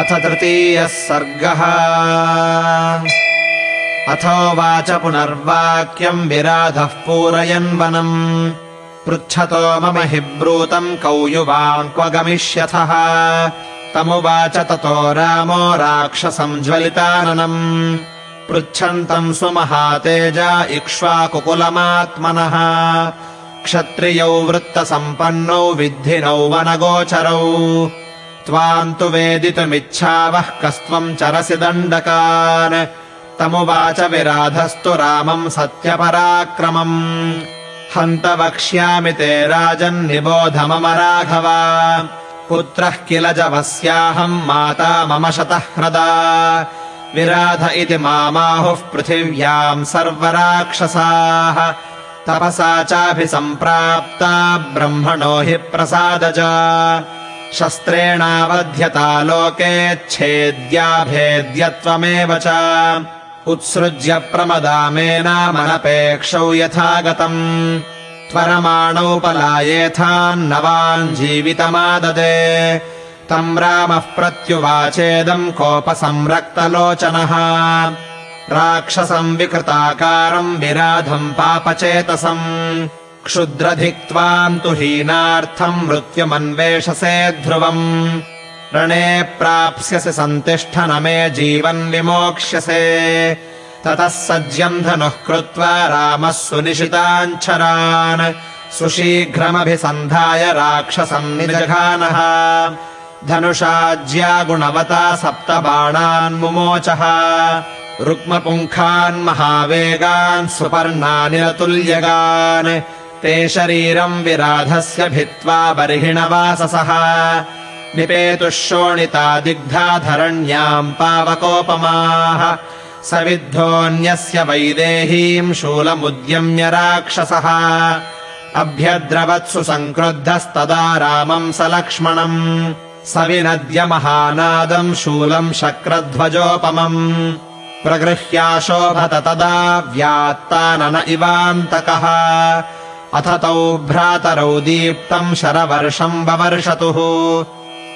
अथ तृतीयः सर्गः। अथोवाच पुनर्वाक्यम् विराधः पूरयन् वनम् पृच्छतो मम हि ब्रूतम् कौयुवाम् क्व गमिष्यथः तमुवाच ततो रामो राक्षसम् ज्वलिताननम्। पृच्छन्तम् सुमहातेजा इक्ष्वाकुकुलमात्मनः। क्षत्रियौ वृत्तसम्पन्नौ विद्धिनौ वनगोचरौ त्वाम् तु वेदितुमिच्छावः कस्त्वम् चरसि दण्डकान्। तमुवाच विराधस्तु रामम् सत्यपराक्रमम्। हन्त वक्ष्यामि ते राजन्निबोध मम राघव पुत्रः किल जवस्याहम् माता मम शतः ह्रदा। विराध इति मामाहुः पृथिव्याम् सर्वराक्षसाः। तपसा चाभिसम्प्राप्ता ब्रह्मणो हि प्रसादजा शस्त्रेणावध्यता लोकेच्छेद्याभेद्यत्वमेव च। उत्सृज्य प्रमदामेनामनपेक्षौ यथा गतम् त्वरमाणौ पलायेथान्नवान् जीवितमाददे। तम् रामः प्रत्युवाचेदम् कोपसंरक्तलोचनः। राक्षसम् विकृताकारम् विराधम् पापचेतसम् क्षुद्रधिक्त्वाम् तु हीनार्थम् मृत्युमन्वेषसे ध्रुवम्। रणे प्राप्स्यसि सन्तिष्ठ न मे जीवन् विमोक्ष्यसे। ततः सज्यम् धनुः कृत्वा रामः सुनिशिताञ्छरान् सुशीघ्रमभिसन्धाय राक्षसम् निजघानः। धनुषाज्या गुणवता सप्तबाणान् मुमोचः। रुक्मपुङ्खान् महावेगान् सुपर्णानिरतुल्यगान् ते शरीरम् विराधस्य भित्त्वा बर्हिणवाससः। निपेतुः शोणिता दिग्धा पावकोपमाः। स विद्धोऽन्यस्य वैदेहीम् शूलमुद्यम्य राक्षसः। अभ्यद्रवत्सु सङ्क्रुद्धस्तदा रामम् स लक्ष्मणम्। स विनद्य महानादम् शूलम् शक्रध्वजोपमम्। प्रगृह्याशोभत तदा व्यात्तानन इवान्तकः अथ तौ भ्रातरौ दीप्तम् शरवर्षम् ववर्षतुः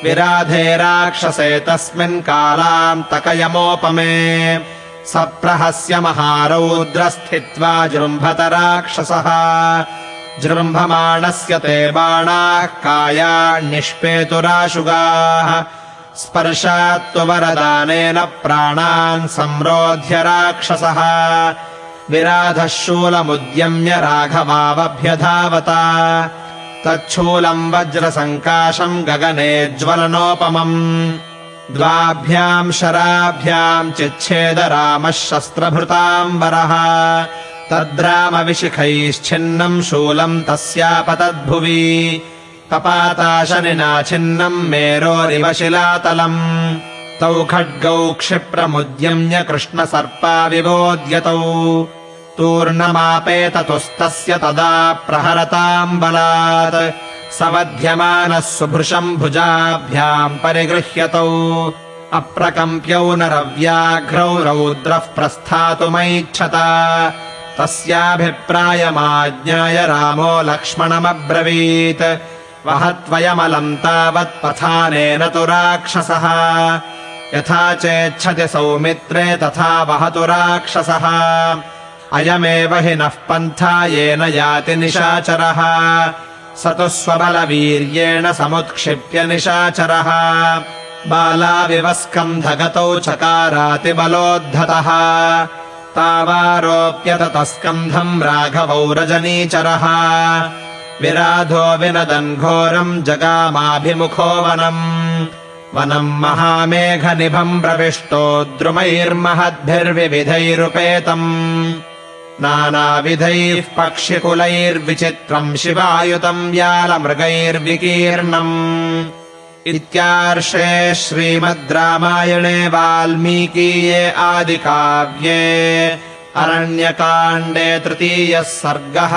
विराधे राक्षसे तस्मिन् कालान्तकयमोपमे सप्रहस्य महारौद्रस्थित्वा जृम्भत राक्षसः। जृम्भमाणस्य ते बाणाः कायान्निष्पेतुराशुगाः स्पर्शात्ववरदानेन प्राणान् संरोध्य राक्षसः विराधः शूलमुद्यम्य राघवावभ्यधावता। तच्छूलम् वज्रसङ्काशम् गगने ज्वलनोपमम्। द्वाभ्याम् शराभ्याम् चिच्छेद रामः शस्त्रभृताम्बरः तद्रामविशिखैश्छिन्नम् शूलम् तस्यापतद्भुवि। छिन्नम् मेरोरिव शिलातलम् तौ खड्गौ क्षिप्रमुद्यम्य कृष्णसर्पा विवोद्यतौ तूर्णमापेततुस्तस्य तदा प्रहरताम् बलात् सवध्यमानः सुभृशम् भुजाभ्याम् परिगृह्यतौ। अप्रकम्प्यौ नरव्याघ्रौ रौद्रः प्रस्थातुमैच्छत तस्याभिप्रायमाज्ञाय रामो लक्ष्मणमब्रवीत्। वहत्वयमलम् तावत्पथानेन तु राक्षसः यथा चेच्छति सौमित्रे तथा वहतु राक्षसः। अयमेव हि नः पन्था येन याति निशाचरः। स तु स्वबलवीर्येण समुत्क्षिप्य निशाचरः। बालाविव स्कन्धगतौ चकारातिबलोद्धतः। तावारोप्यत तस्कन्धम् राघवौ रजनीचरः। विराधो विनदन् घोरम् जगामाभिमुखो वनम् वनम् महामेघनिभम् प्रविष्टो द्रुमैर्महद्भिर्विविधैरुपेतम्। नानाविधैः पक्षिकुलैर्विचित्रम् शिवायुतम् व्यालमृगैर्विकीर्णम्। इत्यार्षे श्रीमद् रामायणे वाल्मीकीये आदिकाव्ये अरण्यकाण्डे तृतीयः सर्गः